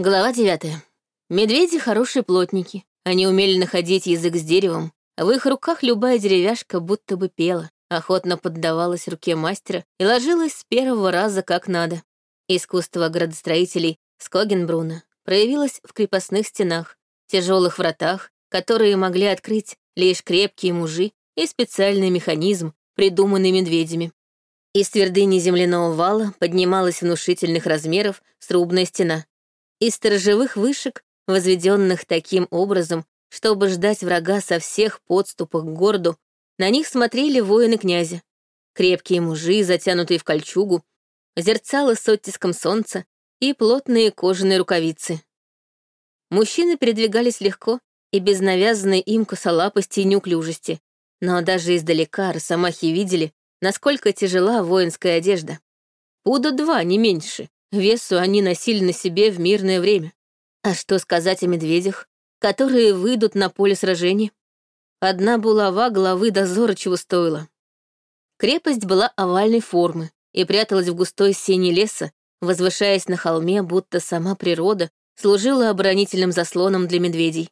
Глава девятая. Медведи — хорошие плотники. Они умели находить язык с деревом. В их руках любая деревяшка будто бы пела, охотно поддавалась руке мастера и ложилась с первого раза как надо. Искусство градостроителей Скогенбруна проявилось в крепостных стенах, тяжелых вратах, которые могли открыть лишь крепкие мужи и специальный механизм, придуманный медведями. Из твердыни земляного вала поднималась внушительных размеров срубная стена, из сторожевых вышек, возведенных таким образом, чтобы ждать врага со всех подступов к городу, на них смотрели воины князя. Крепкие мужи, затянутые в кольчугу, зерцало с оттиском солнца и плотные кожаные рукавицы. Мужчины передвигались легко и без навязанной им косолапости и неуклюжести, но даже издалека росомахи видели, насколько тяжела воинская одежда. Пуда два, не меньше, Весу они носили на себе в мирное время. А что сказать о медведях, которые выйдут на поле сражений? Одна булава главы дозора чего стоила. Крепость была овальной формы и пряталась в густой сене леса, возвышаясь на холме, будто сама природа служила оборонительным заслоном для медведей.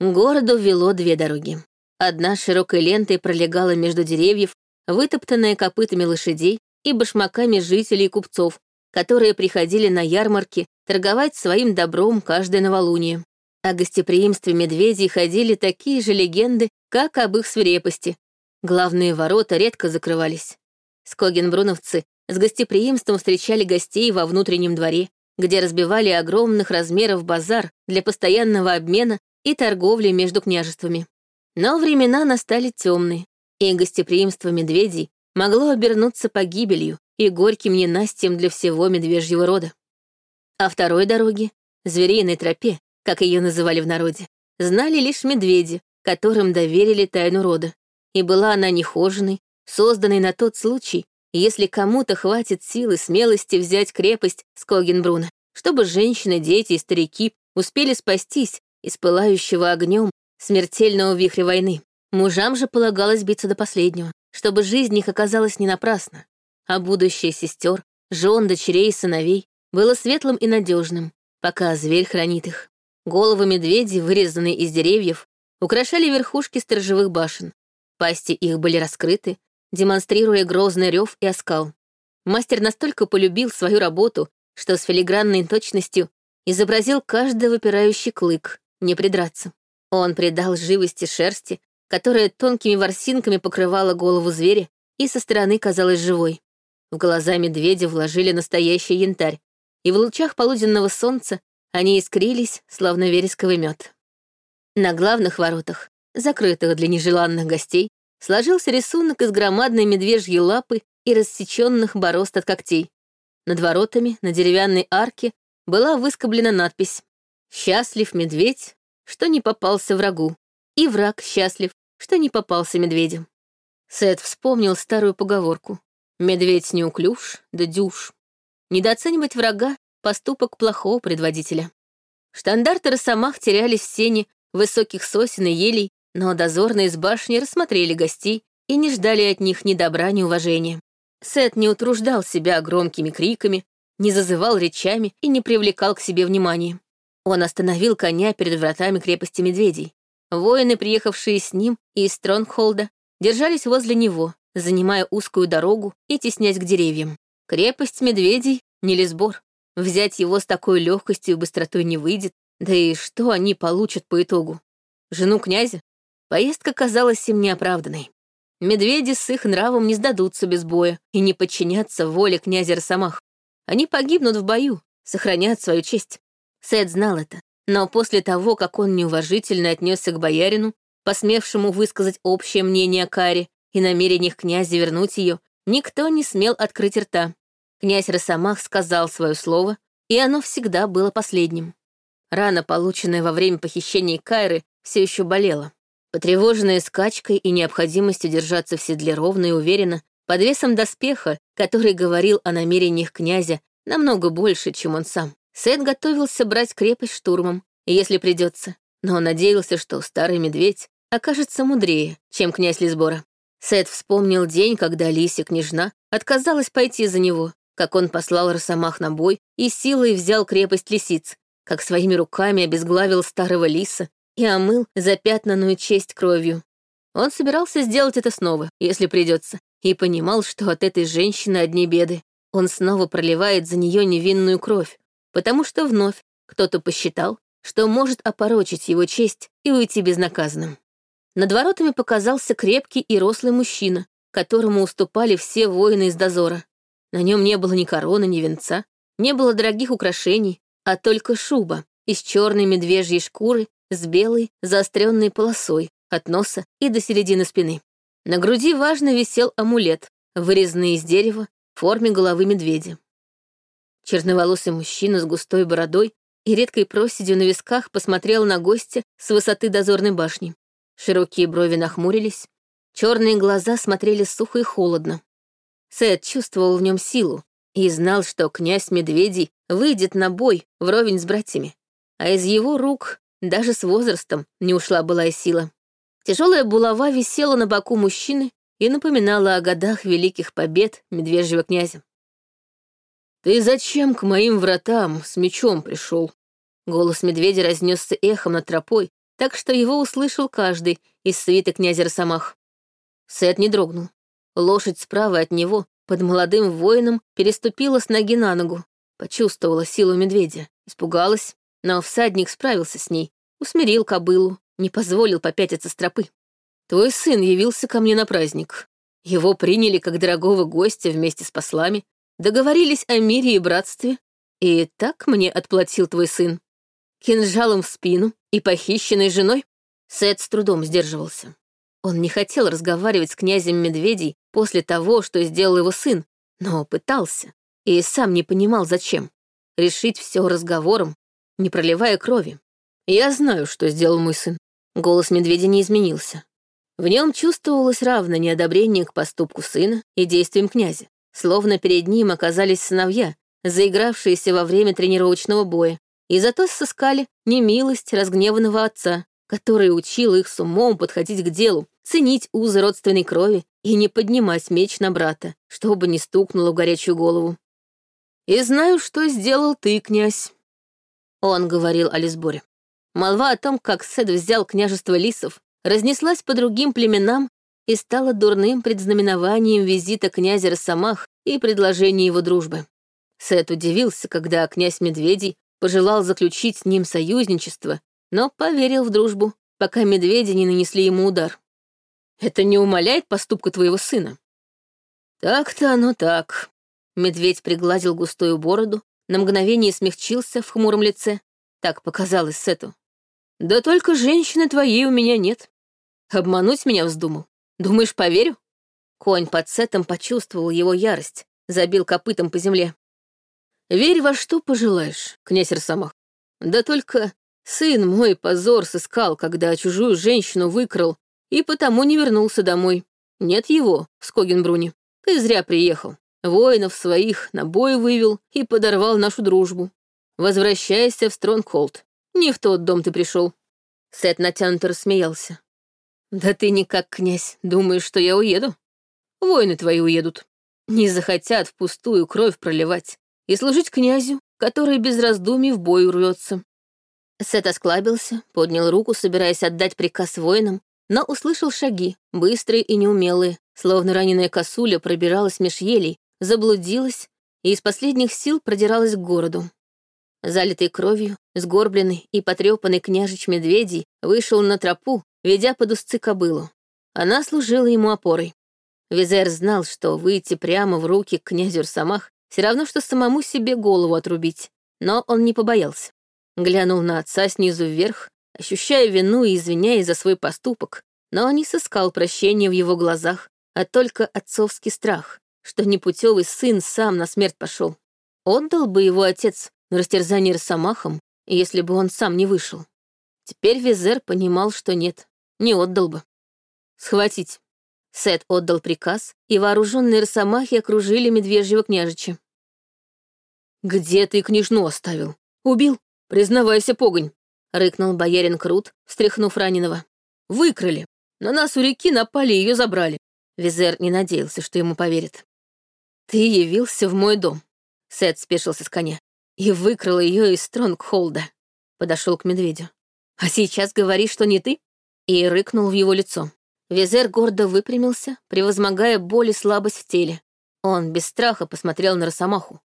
Городу вело две дороги. Одна широкой лентой пролегала между деревьев, вытоптанная копытами лошадей и башмаками жителей и купцов, которые приходили на ярмарки торговать своим добром каждое новолуние. О гостеприимстве медведей ходили такие же легенды, как об их свирепости. Главные ворота редко закрывались. Скогенбруновцы с гостеприимством встречали гостей во внутреннем дворе, где разбивали огромных размеров базар для постоянного обмена и торговли между княжествами. Но времена настали темные, и гостеприимство медведей могло обернуться погибелью, и горьким ненастьем для всего медвежьего рода. А второй дороге, звериной тропе, как ее называли в народе, знали лишь медведи, которым доверили тайну рода. И была она нехоженной, созданной на тот случай, если кому-то хватит силы смелости взять крепость Скогенбруна, чтобы женщины, дети и старики успели спастись из пылающего огнем смертельного вихря войны. Мужам же полагалось биться до последнего, чтобы жизнь их оказалась не напрасна, а будущее сестер, жен, дочерей и сыновей было светлым и надежным, пока зверь хранит их. Головы медведей, вырезанные из деревьев, украшали верхушки сторожевых башен. Пасти их были раскрыты, демонстрируя грозный рев и оскал. Мастер настолько полюбил свою работу, что с филигранной точностью изобразил каждый выпирающий клык, не придраться. Он придал живости шерсти, которая тонкими ворсинками покрывала голову зверя и со стороны казалась живой. В глаза медведя вложили настоящий янтарь, и в лучах полуденного солнца они искрились, словно вересковый мед. На главных воротах, закрытых для нежеланных гостей, сложился рисунок из громадной медвежьей лапы и рассеченных борозд от когтей. Над воротами, на деревянной арке, была выскоблена надпись «Счастлив медведь, что не попался врагу, и враг счастлив, что не попался медведю». Сет вспомнил старую поговорку Медведь неуклюж, да дюж. Недооценивать врага — поступок плохого предводителя. Штандарты росомах терялись в сене высоких сосен и елей, но дозорные из башни рассмотрели гостей и не ждали от них ни добра, ни уважения. Сет не утруждал себя громкими криками, не зазывал речами и не привлекал к себе внимания. Он остановил коня перед вратами крепости медведей. Воины, приехавшие с ним из Стронгхолда, держались возле него, занимая узкую дорогу и теснясь к деревьям. Крепость медведей — не лесбор. Взять его с такой легкостью и быстротой не выйдет, да и что они получат по итогу? Жену князя? Поездка казалась им неоправданной. Медведи с их нравом не сдадутся без боя и не подчинятся воле князя Росомах. Они погибнут в бою, сохранят свою честь. Сет знал это, но после того, как он неуважительно отнесся к боярину, посмевшему высказать общее мнение о Каре, и намерениях князя вернуть ее, никто не смел открыть рта. Князь Росомах сказал свое слово, и оно всегда было последним. Рана, полученная во время похищения Кайры, все еще болела. Потревоженная скачкой и необходимостью держаться в седле ровно и уверенно, под весом доспеха, который говорил о намерениях князя намного больше, чем он сам. Сет готовился брать крепость штурмом, если придется, но он надеялся, что старый медведь окажется мудрее, чем князь Лисбора. Сет вспомнил день, когда Лисия княжна отказалась пойти за него, как он послал Росомах на бой и силой взял крепость лисиц, как своими руками обезглавил старого лиса и омыл запятнанную честь кровью. Он собирался сделать это снова, если придется, и понимал, что от этой женщины одни беды. Он снова проливает за нее невинную кровь, потому что вновь кто-то посчитал, что может опорочить его честь и уйти безнаказанным. Над воротами показался крепкий и рослый мужчина, которому уступали все воины из дозора. На нем не было ни короны, ни венца, не было дорогих украшений, а только шуба из черной медвежьей шкуры с белой заостренной полосой от носа и до середины спины. На груди важно висел амулет, вырезанный из дерева в форме головы медведя. Черноволосый мужчина с густой бородой и редкой проседью на висках посмотрел на гостя с высоты дозорной башни. Широкие брови нахмурились, черные глаза смотрели сухо и холодно. Сет чувствовал в нем силу и знал, что князь Медведей выйдет на бой вровень с братьями, а из его рук даже с возрастом не ушла былая сила. Тяжелая булава висела на боку мужчины и напоминала о годах великих побед медвежьего князя. «Ты зачем к моим вратам с мечом пришел?» Голос медведя разнесся эхом над тропой, так что его услышал каждый из свиты князя Росомах. Сет не дрогнул. Лошадь справа от него, под молодым воином, переступила с ноги на ногу, почувствовала силу медведя, испугалась, но всадник справился с ней, усмирил кобылу, не позволил попятиться с тропы. Твой сын явился ко мне на праздник. Его приняли как дорогого гостя вместе с послами, договорились о мире и братстве, и так мне отплатил твой сын. Кинжалом в спину и похищенной женой Сет с трудом сдерживался. Он не хотел разговаривать с князем Медведей после того, что сделал его сын, но пытался, и сам не понимал, зачем. Решить все разговором, не проливая крови. «Я знаю, что сделал мой сын». Голос медведя не изменился. В нем чувствовалось равное неодобрение к поступку сына и действиям князя, словно перед ним оказались сыновья, заигравшиеся во время тренировочного боя, и зато сыскали немилость разгневанного отца, который учил их с умом подходить к делу, ценить узы родственной крови и не поднимать меч на брата, чтобы не стукнуло в горячую голову. «И знаю, что сделал ты, князь», — он говорил о Лисборе. Молва о том, как Сет взял княжество лисов, разнеслась по другим племенам и стала дурным предзнаменованием визита князя Росомах и предложения его дружбы. Сет удивился, когда князь Медведей пожелал заключить с ним союзничество но поверил в дружбу, пока медведи не нанесли ему удар. Это не умаляет поступка твоего сына. Так-то оно так. Медведь пригладил густую бороду, на мгновение смягчился в хмуром лице. Так показалось Сету. Да только женщины твоей у меня нет. Обмануть меня вздумал. Думаешь, поверю? Конь под Сетом почувствовал его ярость, забил копытом по земле. Верь во что пожелаешь, князь Росомах. Да только Сын мой позор сыскал, когда чужую женщину выкрал, и потому не вернулся домой. Нет его в Скогенбруне. Ты зря приехал. Воинов своих на бой вывел и подорвал нашу дружбу. Возвращайся в Стронгхолд. Не в тот дом ты пришел. Сет натянуто рассмеялся. Да ты никак, князь, думаешь, что я уеду? Воины твои уедут. Не захотят впустую кровь проливать и служить князю, который без раздумий в бой урвется. Сет осклабился, поднял руку, собираясь отдать приказ воинам, но услышал шаги, быстрые и неумелые, словно раненая косуля пробиралась меж елей, заблудилась и из последних сил продиралась к городу. Залитый кровью, сгорбленный и потрепанный княжич Медведей вышел на тропу, ведя под узцы кобылу. Она служила ему опорой. Визер знал, что выйти прямо в руки к князю Рсамах все равно, что самому себе голову отрубить, но он не побоялся. Глянул на отца снизу вверх, ощущая вину и извиняясь за свой поступок, но не сыскал прощения в его глазах, а только отцовский страх, что непутевый сын сам на смерть пошел. Отдал бы его отец на растерзание росомахом, если бы он сам не вышел. Теперь Визер понимал, что нет, не отдал бы. «Схватить». Сет отдал приказ, и вооруженные росомахи окружили медвежьего княжича. «Где ты княжну оставил? Убил?» «Признавайся, погонь!» — рыкнул боярин Крут, встряхнув раненого. «Выкрали. На нас у реки напали и ее забрали». Визер не надеялся, что ему поверят. «Ты явился в мой дом. Сет спешился с коня и выкрал ее из Стронгхолда. Подошел к медведю. «А сейчас говори, что не ты?» И рыкнул в его лицо. Визер гордо выпрямился, превозмогая боль и слабость в теле. Он без страха посмотрел на Росомаху.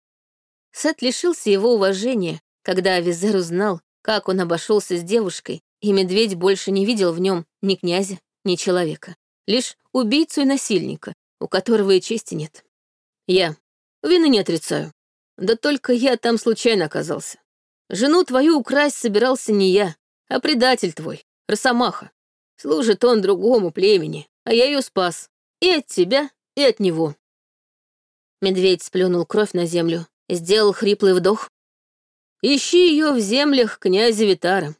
Сет лишился его уважения, когда Визер узнал, как он обошелся с девушкой, и медведь больше не видел в нем ни князя, ни человека. Лишь убийцу и насильника, у которого и чести нет. Я вины не отрицаю. Да только я там случайно оказался. Жену твою украсть собирался не я, а предатель твой, Росомаха. Служит он другому племени, а я ее спас. И от тебя, и от него. Медведь сплюнул кровь на землю, сделал хриплый вдох. Ищи ее в землях князя Витара.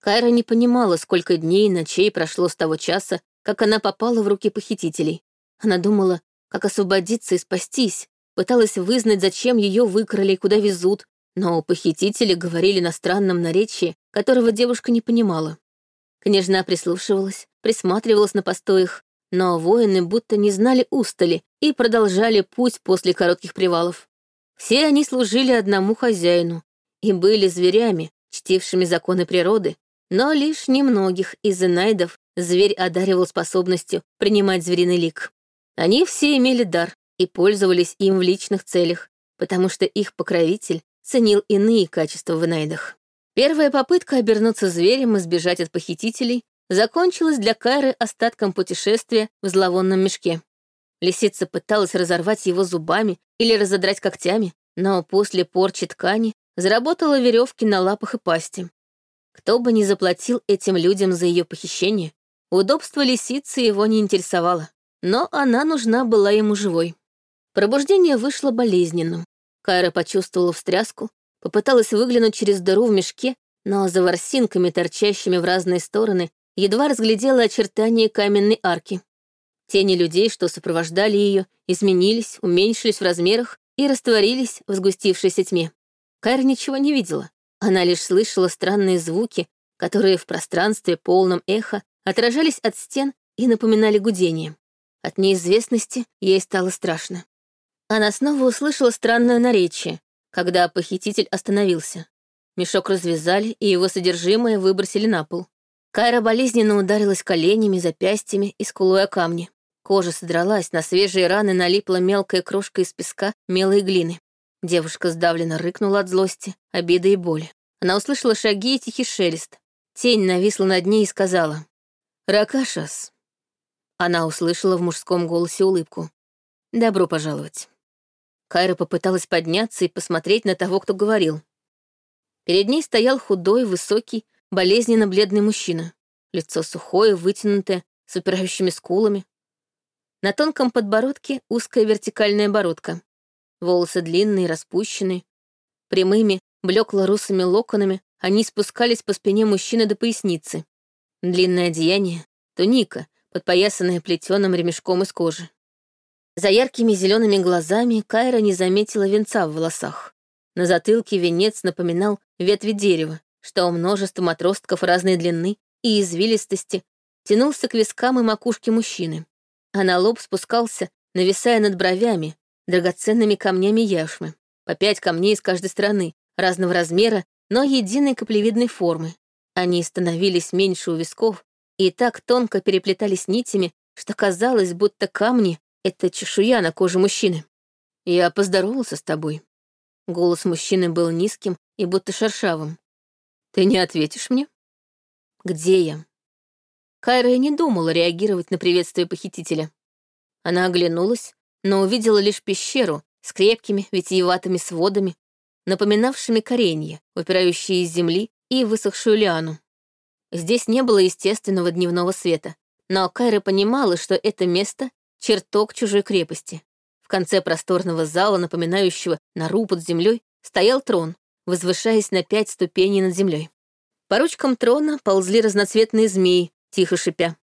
Кайра не понимала, сколько дней и ночей прошло с того часа, как она попала в руки похитителей. Она думала, как освободиться и спастись, пыталась вызнать, зачем ее выкрали и куда везут, но похитители говорили на странном наречии, которого девушка не понимала. Княжна прислушивалась, присматривалась на постоях, но воины будто не знали устали и продолжали путь после коротких привалов. Все они служили одному хозяину и были зверями, чтившими законы природы, но лишь немногих из инайдов зверь одаривал способностью принимать звериный лик. Они все имели дар и пользовались им в личных целях, потому что их покровитель ценил иные качества в инайдах. Первая попытка обернуться зверем и сбежать от похитителей закончилась для Кайры остатком путешествия в зловонном мешке. Лисица пыталась разорвать его зубами или разодрать когтями, но после порчи ткани заработала веревки на лапах и пасти. Кто бы ни заплатил этим людям за ее похищение, удобство лисицы его не интересовало, но она нужна была ему живой. Пробуждение вышло болезненным. Кайра почувствовала встряску, попыталась выглянуть через дыру в мешке, но за ворсинками, торчащими в разные стороны, едва разглядела очертания каменной арки. Тени людей, что сопровождали ее, изменились, уменьшились в размерах и растворились в сгустившейся тьме. Кайра ничего не видела. Она лишь слышала странные звуки, которые в пространстве, полном эха, отражались от стен и напоминали гудение. От неизвестности ей стало страшно. Она снова услышала странное наречие, когда похититель остановился. Мешок развязали, и его содержимое выбросили на пол. Кайра болезненно ударилась коленями, запястьями и скулой о камни. Кожа содралась, на свежие раны налипла мелкая крошка из песка, мела и глины. Девушка сдавленно рыкнула от злости, обиды и боли. Она услышала шаги и тихий шелест. Тень нависла над ней и сказала «Ракашас». Она услышала в мужском голосе улыбку. «Добро пожаловать». Кайра попыталась подняться и посмотреть на того, кто говорил. Перед ней стоял худой, высокий, болезненно бледный мужчина. Лицо сухое, вытянутое, с упирающими скулами. На тонком подбородке узкая вертикальная бородка. Волосы длинные, распущенные. Прямыми, блекло-русыми локонами они спускались по спине мужчины до поясницы. Длинное одеяние, туника, подпоясанная плетеным ремешком из кожи. За яркими зелеными глазами Кайра не заметила венца в волосах. На затылке венец напоминал ветви дерева, что у множества отростков разной длины и извилистости тянулся к вискам и макушке мужчины, а на лоб спускался, нависая над бровями, драгоценными камнями яшмы, по пять камней с каждой стороны, разного размера, но единой каплевидной формы. Они становились меньше у висков и так тонко переплетались нитями, что казалось, будто камни это чешуя на коже мужчины. Я поздоровался с тобой. Голос мужчины был низким и будто шершавым. Ты не ответишь мне? Где я? Кайра не думала реагировать на приветствие похитителя. Она оглянулась, но увидела лишь пещеру с крепкими витиеватыми сводами, напоминавшими коренья, выпирающие из земли и высохшую лиану. Здесь не было естественного дневного света, но Кайра понимала, что это место чертог чужой крепости. В конце просторного зала, напоминающего нору под землей, стоял трон, возвышаясь на пять ступеней над землей. По ручкам трона ползли разноцветные змеи, тихо шипя.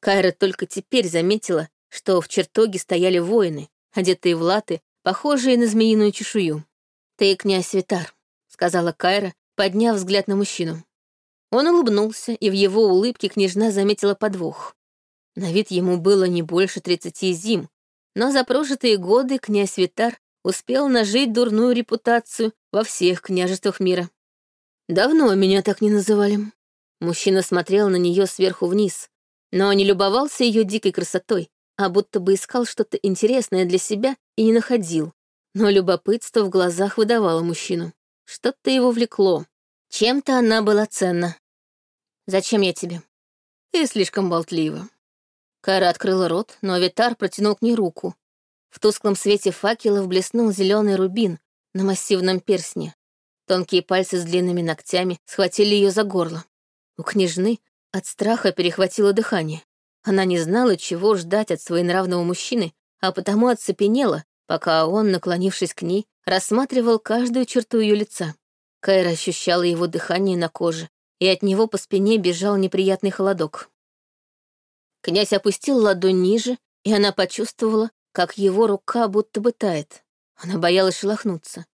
Кайра только теперь заметила, что в чертоге стояли воины, одетые в латы, похожие на змеиную чешую. «Ты князь Витар», — сказала Кайра, подняв взгляд на мужчину. Он улыбнулся, и в его улыбке княжна заметила подвох. На вид ему было не больше тридцати зим, но за прожитые годы князь Витар успел нажить дурную репутацию во всех княжествах мира. Давно меня так не называли. Мужчина смотрел на нее сверху вниз, но не любовался ее дикой красотой, а будто бы искал что-то интересное для себя и не находил. Но любопытство в глазах выдавало мужчину. Что-то его влекло. Чем-то она была ценна. «Зачем я тебе?» «Ты слишком болтлива». Кара открыла рот, но Витар протянул к ней руку. В тусклом свете факелов блеснул зеленый рубин на массивном персне. Тонкие пальцы с длинными ногтями схватили ее за горло. У княжны от страха перехватило дыхание. Она не знала, чего ждать от своенравного мужчины, а потому оцепенела, пока он, наклонившись к ней, рассматривал каждую черту ее лица. Кайра ощущала его дыхание на коже, и от него по спине бежал неприятный холодок. Князь опустил ладонь ниже, и она почувствовала, как его рука будто бы тает. Она боялась шелохнуться.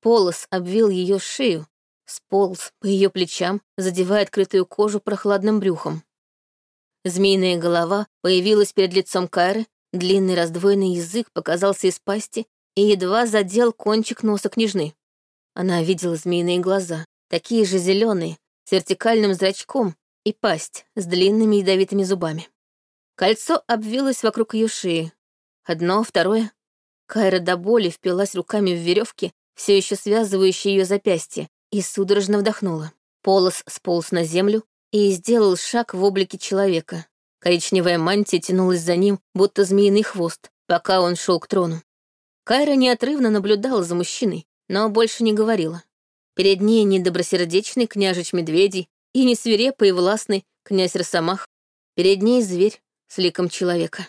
Полос обвил ее шею, сполз по ее плечам, задевая открытую кожу прохладным брюхом. Змеиная голова появилась перед лицом Кайры, длинный раздвоенный язык показался из пасти и едва задел кончик носа княжны. Она видела змеиные глаза, такие же зеленые, с вертикальным зрачком и пасть с длинными ядовитыми зубами. Кольцо обвилось вокруг ее шеи, Одно, второе. Кайра до боли впилась руками в веревки, все еще связывающие ее запястье, и судорожно вдохнула. Полос сполз на землю и сделал шаг в облике человека. Коричневая мантия тянулась за ним, будто змеиный хвост, пока он шел к трону. Кайра неотрывно наблюдала за мужчиной, но больше не говорила. Перед ней не добросердечный княжич Медведей и не свирепый и властный князь Росомах. Перед ней зверь с ликом человека.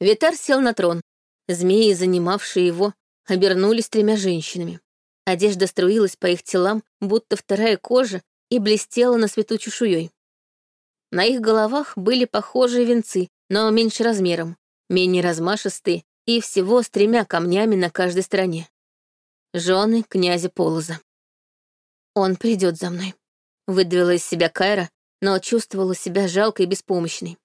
Витар сел на трон. Змеи, занимавшие его, обернулись тремя женщинами. Одежда струилась по их телам, будто вторая кожа, и блестела на свету чешуей. На их головах были похожие венцы, но меньше размером, менее размашистые и всего с тремя камнями на каждой стороне. Жены князя Полоза. «Он придет за мной», — выдавила из себя Кайра, но чувствовала себя жалкой и беспомощной.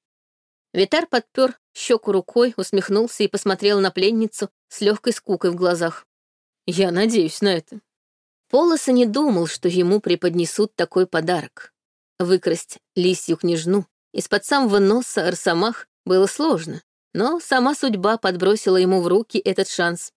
Витар подпер щеку рукой, усмехнулся и посмотрел на пленницу с легкой скукой в глазах. «Я надеюсь на это». Полоса не думал, что ему преподнесут такой подарок. Выкрасть лисью княжну из-под самого носа Арсамах было сложно, но сама судьба подбросила ему в руки этот шанс.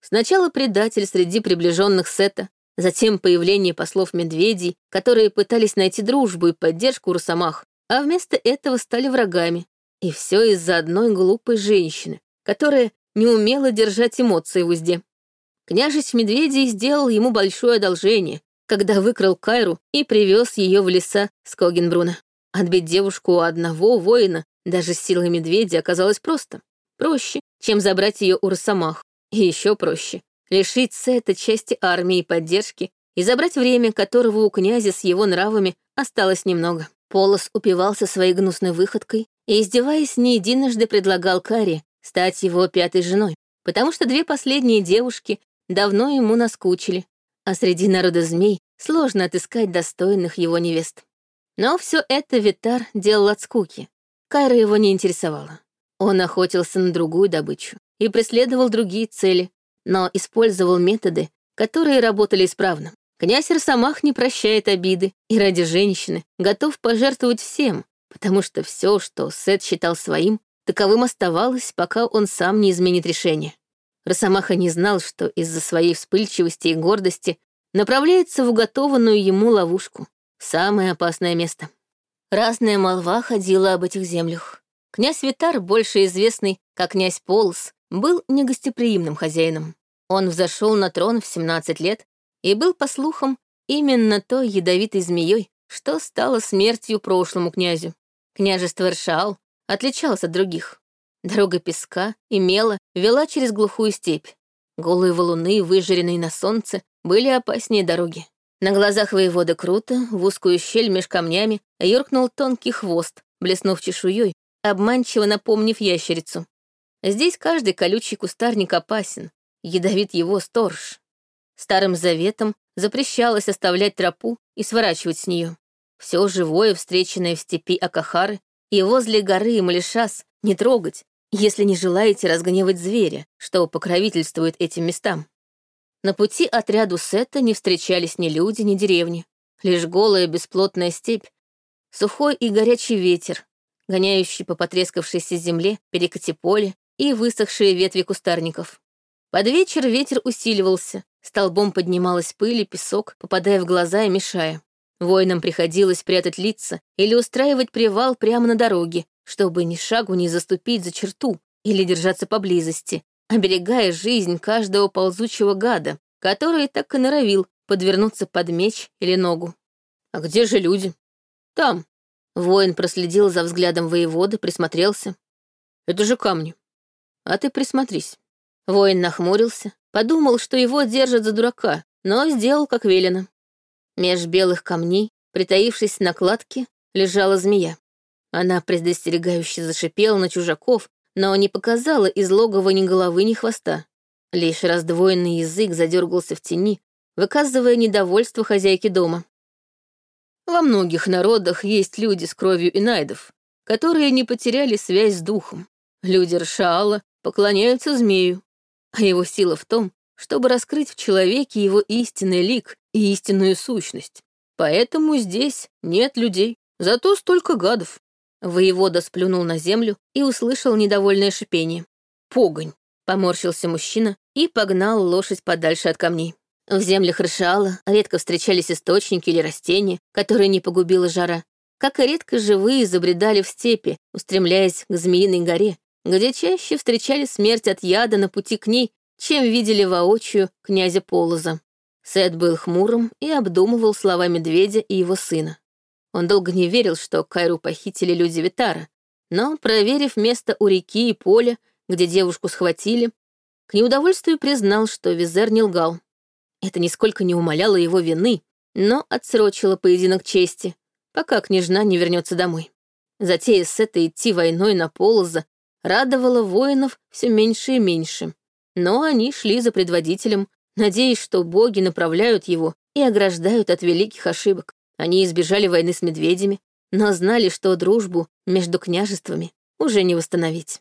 Сначала предатель среди приближенных Сета, затем появление послов медведей, которые пытались найти дружбу и поддержку у Росомах, а вместо этого стали врагами, и все из-за одной глупой женщины, которая не умела держать эмоции в узде. Княжич Медведей сделал ему большое одолжение, когда выкрал Кайру и привез ее в леса Скогенбруна. Отбить девушку у одного воина, даже с силой медведя, оказалось просто. Проще, чем забрать ее у Росомах. И еще проще — лишить Сета части армии и поддержки и забрать время, которого у князя с его нравами осталось немного. Полос упивался своей гнусной выходкой и, издеваясь, не единожды предлагал Каре стать его пятой женой, потому что две последние девушки давно ему наскучили, а среди народа змей сложно отыскать достойных его невест. Но все это Витар делал от скуки. Кайра его не интересовала. Он охотился на другую добычу и преследовал другие цели, но использовал методы, которые работали исправно. Князь Росомах не прощает обиды и ради женщины готов пожертвовать всем, потому что все, что Сет считал своим, таковым оставалось, пока он сам не изменит решение. Росомаха не знал, что из-за своей вспыльчивости и гордости направляется в уготованную ему ловушку, самое опасное место. Разная молва ходила об этих землях. Князь Витар, больше известный как князь Полос, был негостеприимным хозяином. Он взошел на трон в 17 лет и был, по слухам, именно той ядовитой змеей, что стало смертью прошлому князю. Княжество Ршаал отличалось от других. Дорога песка и мела вела через глухую степь. Голые валуны, выжаренные на солнце, были опаснее дороги. На глазах воевода круто, в узкую щель меж камнями, юркнул тонкий хвост, блеснув чешуей, обманчиво напомнив ящерицу. Здесь каждый колючий кустарник опасен, ядовит его сторож. Старым заветом запрещалось оставлять тропу и сворачивать с нее. Все живое, встреченное в степи Акахары и возле горы Малишас, не трогать если не желаете разгневать зверя, что покровительствует этим местам. На пути отряду Сета не встречались ни люди, ни деревни, лишь голая бесплотная степь, сухой и горячий ветер, гоняющий по потрескавшейся земле перекати поле и высохшие ветви кустарников. Под вечер ветер усиливался, столбом поднималась пыль и песок, попадая в глаза и мешая. Воинам приходилось прятать лица или устраивать привал прямо на дороге, чтобы ни шагу не заступить за черту или держаться поблизости, оберегая жизнь каждого ползучего гада, который так и норовил подвернуться под меч или ногу. «А где же люди?» «Там». Воин проследил за взглядом воеводы, присмотрелся. «Это же камни. А ты присмотрись». Воин нахмурился, подумал, что его держат за дурака, но сделал, как велено. Меж белых камней, притаившись на кладке, лежала змея. Она предостерегающе зашипела на чужаков, но не показала из логова ни головы, ни хвоста. Лишь раздвоенный язык задергался в тени, выказывая недовольство хозяйки дома. Во многих народах есть люди с кровью инайдов, которые не потеряли связь с духом. Люди Ршаала поклоняются змею, а его сила в том, чтобы раскрыть в человеке его истинный лик и истинную сущность. Поэтому здесь нет людей, зато столько гадов. Воевода сплюнул на землю и услышал недовольное шипение. «Погонь!» — поморщился мужчина и погнал лошадь подальше от камней. В землях Рышала редко встречались источники или растения, которые не погубила жара, как и редко живые забредали в степи, устремляясь к Змеиной горе, где чаще встречали смерть от яда на пути к ней, чем видели воочию князя Полоза. Сет был хмурым и обдумывал слова медведя и его сына. Он долго не верил, что Кайру похитили люди Витара, но, проверив место у реки и поля, где девушку схватили, к неудовольствию признал, что Визер не лгал. Это нисколько не умаляло его вины, но отсрочило поединок чести, пока княжна не вернется домой. Затея Сета идти войной на Полоза радовало воинов все меньше и меньше. Но они шли за предводителем, надеясь, что боги направляют его и ограждают от великих ошибок. Они избежали войны с медведями, но знали, что дружбу между княжествами уже не восстановить.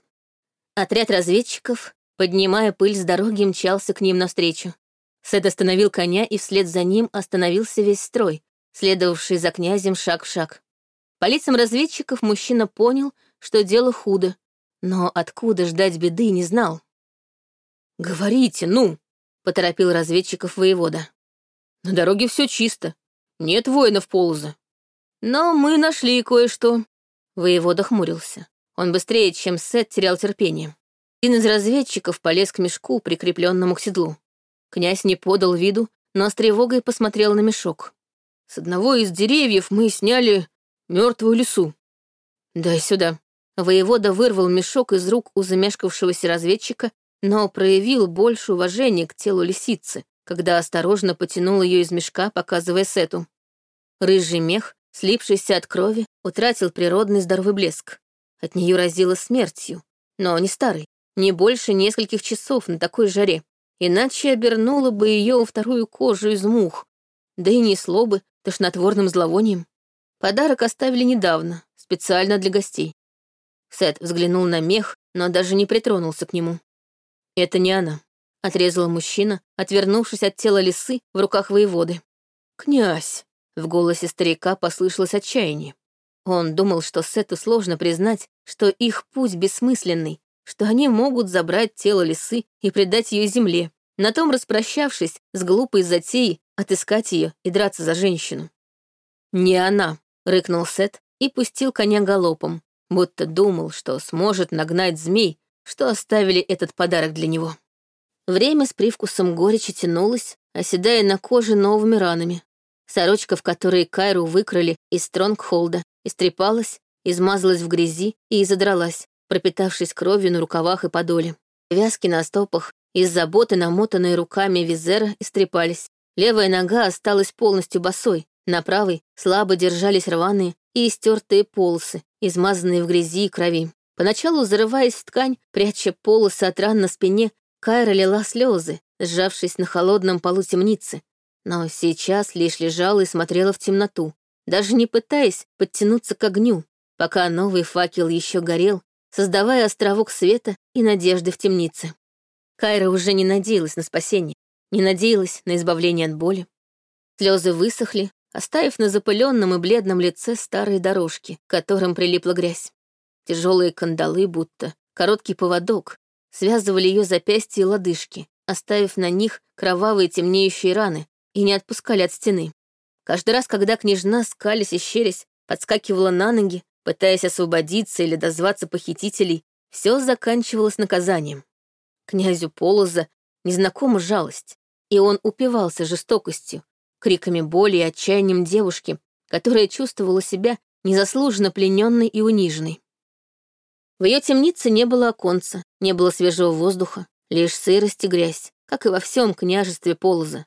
Отряд разведчиков, поднимая пыль с дороги, мчался к ним навстречу. Сет остановил коня, и вслед за ним остановился весь строй, следовавший за князем шаг в шаг. По лицам разведчиков мужчина понял, что дело худо, но откуда ждать беды не знал. «Говорите, ну!» — поторопил разведчиков воевода. «На дороге все чисто. Нет воинов полза. Но мы нашли кое-что». Воевода хмурился. Он быстрее, чем Сет, терял терпение. Один из разведчиков полез к мешку, прикрепленному к седлу. Князь не подал виду, но с тревогой посмотрел на мешок. С одного из деревьев мы сняли мертвую лису. «Дай сюда», Воевода вырвал мешок из рук у замешкавшегося разведчика, но проявил больше уважения к телу лисицы, когда осторожно потянул ее из мешка, показывая Сету. Рыжий мех, слипшийся от крови, утратил природный здоровый блеск. От нее разило смертью, но не старый, не больше нескольких часов на такой жаре, иначе обернуло бы ее вторую кожу из мух, да и несло бы тошнотворным зловонием. Подарок оставили недавно, специально для гостей. Сет взглянул на мех, но даже не притронулся к нему. «Это не она», — отрезал мужчина, отвернувшись от тела лисы в руках воеводы. «Князь!» — в голосе старика послышалось отчаяние. Он думал, что Сету сложно признать, что их путь бессмысленный, что они могут забрать тело лисы и предать ее земле, на том распрощавшись с глупой затеей отыскать ее и драться за женщину. «Не она!» — рыкнул Сет и пустил коня галопом, будто думал, что сможет нагнать змей, что оставили этот подарок для него. Время с привкусом горечи тянулось, оседая на коже новыми ранами. Сорочка, в которой Кайру выкрали из Стронгхолда, истрепалась, измазалась в грязи и задралась, пропитавшись кровью на рукавах и подоле. Вязки на стопах из заботы, намотанные руками Визера, истрепались. Левая нога осталась полностью босой, на правой слабо держались рваные и истертые полосы, измазанные в грязи и крови. Поначалу, зарываясь в ткань, пряча полосы от ран на спине, Кайра лила слезы, сжавшись на холодном полу темницы. Но сейчас лишь лежала и смотрела в темноту, даже не пытаясь подтянуться к огню, пока новый факел еще горел, создавая островок света и надежды в темнице. Кайра уже не надеялась на спасение, не надеялась на избавление от боли. Слезы высохли, оставив на запыленном и бледном лице старые дорожки, к которым прилипла грязь. Тяжелые кандалы будто, короткий поводок, связывали ее запястья и лодыжки, оставив на них кровавые темнеющие раны, и не отпускали от стены. Каждый раз, когда княжна, скались и щерясь, подскакивала на ноги, пытаясь освободиться или дозваться похитителей, все заканчивалось наказанием. Князю Полоза незнакома жалость, и он упивался жестокостью, криками боли и отчаянием девушки, которая чувствовала себя незаслуженно плененной и униженной. В ее темнице не было оконца, не было свежего воздуха, лишь сырость и грязь, как и во всем княжестве Полоза.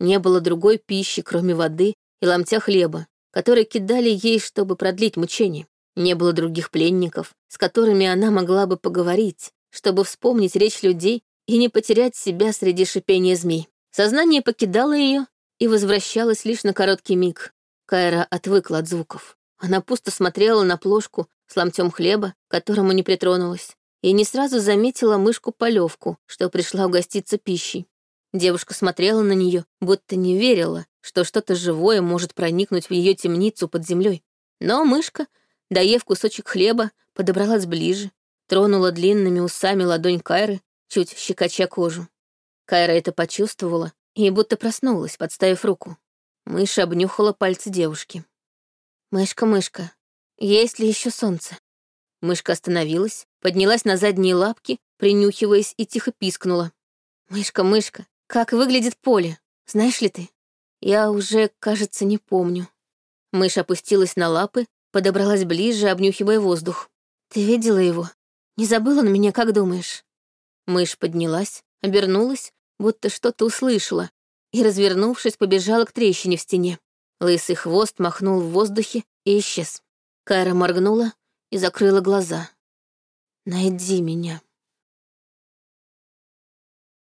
Не было другой пищи, кроме воды и ломтя хлеба, которые кидали ей, чтобы продлить мучение. Не было других пленников, с которыми она могла бы поговорить, чтобы вспомнить речь людей и не потерять себя среди шипения змей. Сознание покидало ее и возвращалось лишь на короткий миг. Кайра отвыкла от звуков. Она пусто смотрела на плошку с ломтем хлеба, к которому не притронулась, и не сразу заметила мышку-полевку, что пришла угоститься пищей. Девушка смотрела на нее, будто не верила, что что-то живое может проникнуть в ее темницу под землей. Но мышка, доев кусочек хлеба, подобралась ближе, тронула длинными усами ладонь Кайры, чуть щекоча кожу. Кайра это почувствовала и будто проснулась, подставив руку. Мышь обнюхала пальцы девушки. «Мышка, мышка, есть ли еще солнце?» Мышка остановилась, поднялась на задние лапки, принюхиваясь и тихо пискнула. «Мышка, мышка, как выглядит поле? Знаешь ли ты? Я уже, кажется, не помню». Мышь опустилась на лапы, подобралась ближе, обнюхивая воздух. «Ты видела его? Не забыла на меня, как думаешь?» Мышь поднялась, обернулась, будто что-то услышала, и, развернувшись, побежала к трещине в стене. Лысый хвост махнул в воздухе и исчез. Кайра моргнула и закрыла глаза. «Найди меня».